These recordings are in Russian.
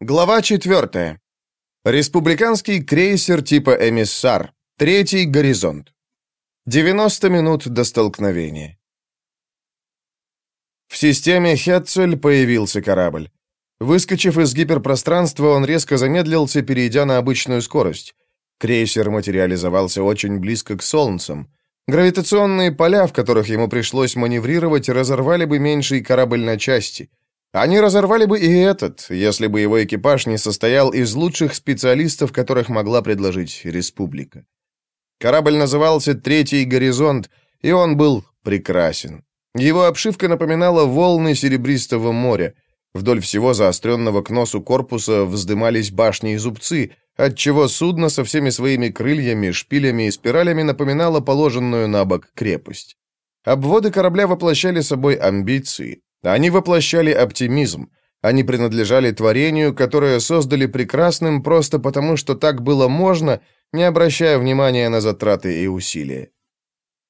Глава 4. Республиканский крейсер типа «Эмиссар». Третий горизонт. 90 минут до столкновения. В системе Хетцель появился корабль. Выскочив из гиперпространства, он резко замедлился, перейдя на обычную скорость. Крейсер материализовался очень близко к Солнцам. Гравитационные поля, в которых ему пришлось маневрировать, разорвали бы меньший корабль на части – они разорвали бы и этот, если бы его экипаж не состоял из лучших специалистов, которых могла предложить республика. Корабль назывался «Третий горизонт», и он был прекрасен. Его обшивка напоминала волны серебристого моря. Вдоль всего заостренного к носу корпуса вздымались башни и зубцы, отчего судно со всеми своими крыльями, шпилями и спиралями напоминало положенную на бок крепость. Обводы корабля воплощали собой амбиции, они воплощали оптимизм. Они принадлежали творению, которое создали прекрасным просто потому, что так было можно, не обращая внимания на затраты и усилия.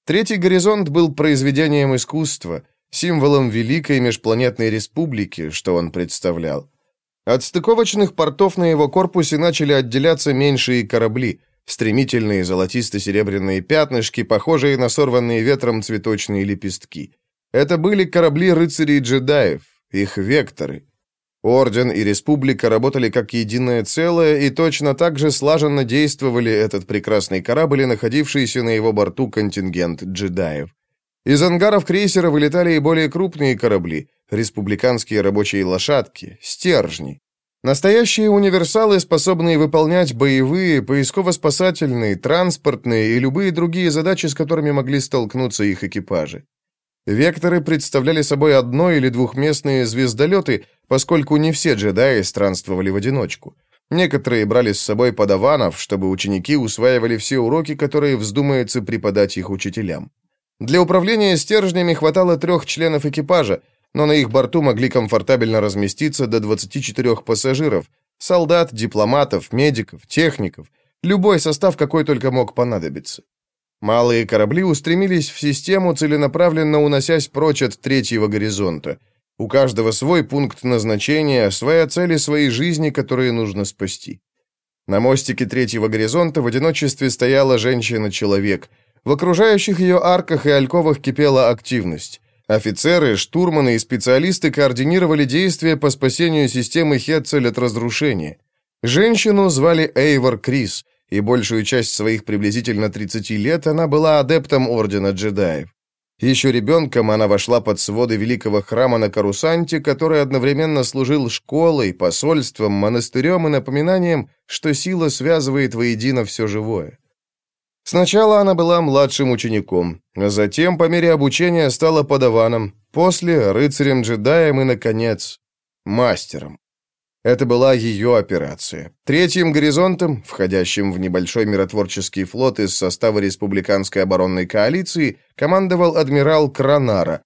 Третий горизонт был произведением искусства, символом великой межпланетной республики, что он представлял. От стыковочных портов на его корпусе начали отделяться меньшие корабли, стремительные золотисто-серебряные пятнышки, похожие на сорванные ветром цветочные лепестки. Это были корабли рыцарей-джедаев, их векторы. Орден и Республика работали как единое целое и точно так же слаженно действовали этот прекрасный корабль и находившийся на его борту контингент джедаев. Из ангаров крейсера вылетали и более крупные корабли, республиканские рабочие лошадки, стержни. Настоящие универсалы, способные выполнять боевые, поисково-спасательные, транспортные и любые другие задачи, с которыми могли столкнуться их экипажи. Векторы представляли собой одно- или двухместные звездолеты, поскольку не все джедаи странствовали в одиночку. Некоторые брали с собой подаванов, чтобы ученики усваивали все уроки, которые вздумается преподать их учителям. Для управления стержнями хватало трех членов экипажа, но на их борту могли комфортабельно разместиться до 24 пассажиров, солдат, дипломатов, медиков, техников, любой состав, какой только мог понадобиться. Малые корабли устремились в систему, целенаправленно уносясь прочь от третьего горизонта. У каждого свой пункт назначения, своя цель и свои жизни, которые нужно спасти. На мостике третьего горизонта в одиночестве стояла женщина-человек. В окружающих ее арках и альковах кипела активность. Офицеры, штурманы и специалисты координировали действия по спасению системы Хетцель от разрушения. Женщину звали Эйвор Крис – и большую часть своих приблизительно 30 лет она была адептом Ордена джедаев. Еще ребенком она вошла под своды великого храма на Карусанте, который одновременно служил школой, посольством, монастырем и напоминанием, что сила связывает воедино все живое. Сначала она была младшим учеником, а затем, по мере обучения, стала подаваном, после — рыцарем-джедаем и, наконец, мастером. Это была ее операция. Третьим горизонтом, входящим в небольшой миротворческий флот из состава Республиканской оборонной коалиции, командовал адмирал Кранара.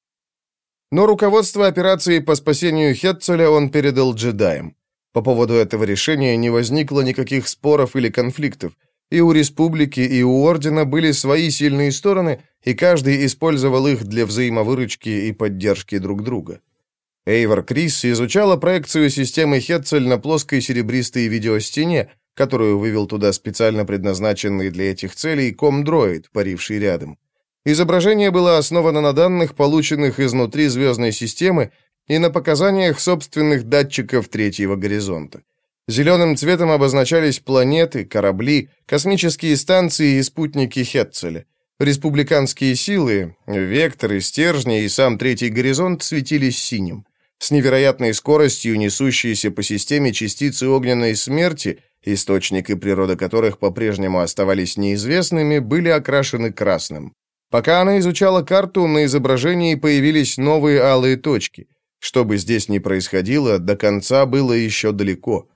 Но руководство операцией по спасению Хетцеля он передал джедаям. По поводу этого решения не возникло никаких споров или конфликтов. И у республики, и у ордена были свои сильные стороны, и каждый использовал их для взаимовыручки и поддержки друг друга. Эйвор Крис изучала проекцию системы Хетцель на плоской серебристой видеостене, которую вывел туда специально предназначенный для этих целей комдроид, паривший рядом. Изображение было основано на данных, полученных изнутри звездной системы, и на показаниях собственных датчиков третьего горизонта. Зеленым цветом обозначались планеты, корабли, космические станции и спутники Хетцеля. Республиканские силы, векторы, стержни и сам третий горизонт светились синим. С невероятной скоростью несущиеся по системе частицы огненной смерти, источник и природа которых по-прежнему оставались неизвестными, были окрашены красным. Пока она изучала карту, на изображении появились новые алые точки. Что бы здесь ни происходило, до конца было еще далеко.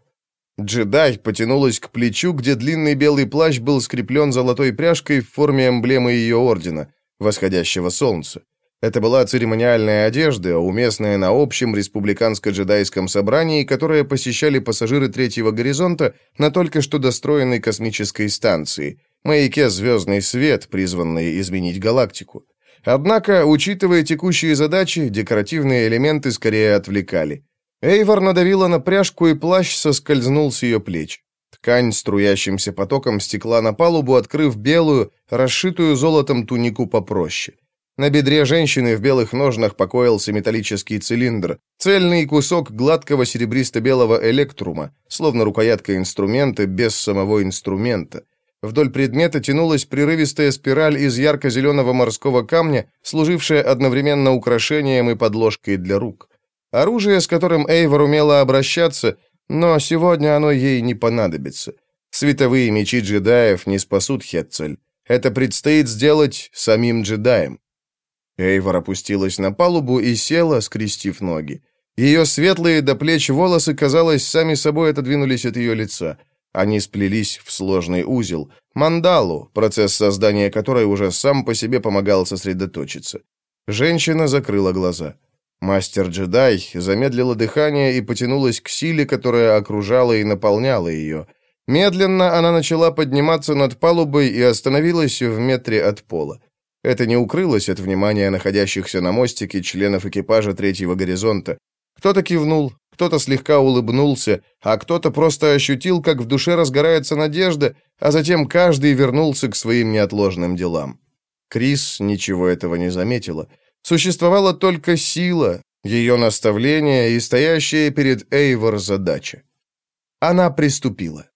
Джедай потянулась к плечу, где длинный белый плащ был скреплен золотой пряжкой в форме эмблемы ее ордена, восходящего солнца. Это была церемониальная одежда, уместная на общем республиканско-джедайском собрании, которое посещали пассажиры третьего горизонта на только что достроенной космической станции, маяке «Звездный свет», призванный изменить галактику. Однако, учитывая текущие задачи, декоративные элементы скорее отвлекали. Эйвор надавила на пряжку, и плащ соскользнул с ее плеч. Ткань струящимся потоком стекла на палубу, открыв белую, расшитую золотом тунику попроще. На бедре женщины в белых ножнах покоился металлический цилиндр, цельный кусок гладкого серебристо-белого электрума, словно рукоятка инструмента без самого инструмента. Вдоль предмета тянулась прерывистая спираль из ярко-зеленого морского камня, служившая одновременно украшением и подложкой для рук. Оружие, с которым Эйвор умела обращаться, но сегодня оно ей не понадобится. Световые мечи джедаев не спасут Хетцель. Это предстоит сделать самим джедаем. Эйвор опустилась на палубу и села, скрестив ноги. Ее светлые до плеч волосы, казалось, сами собой отодвинулись от ее лица. Они сплелись в сложный узел, мандалу, процесс создания которой уже сам по себе помогал сосредоточиться. Женщина закрыла глаза. Мастер-джедай замедлила дыхание и потянулась к силе, которая окружала и наполняла ее. Медленно она начала подниматься над палубой и остановилась в метре от пола. Это не укрылось от внимания находящихся на мостике членов экипажа третьего горизонта. Кто-то кивнул, кто-то слегка улыбнулся, а кто-то просто ощутил, как в душе разгорается надежда, а затем каждый вернулся к своим неотложным делам. Крис ничего этого не заметила. Существовала только сила, ее наставление и стоящая перед Эйвор задача. Она приступила.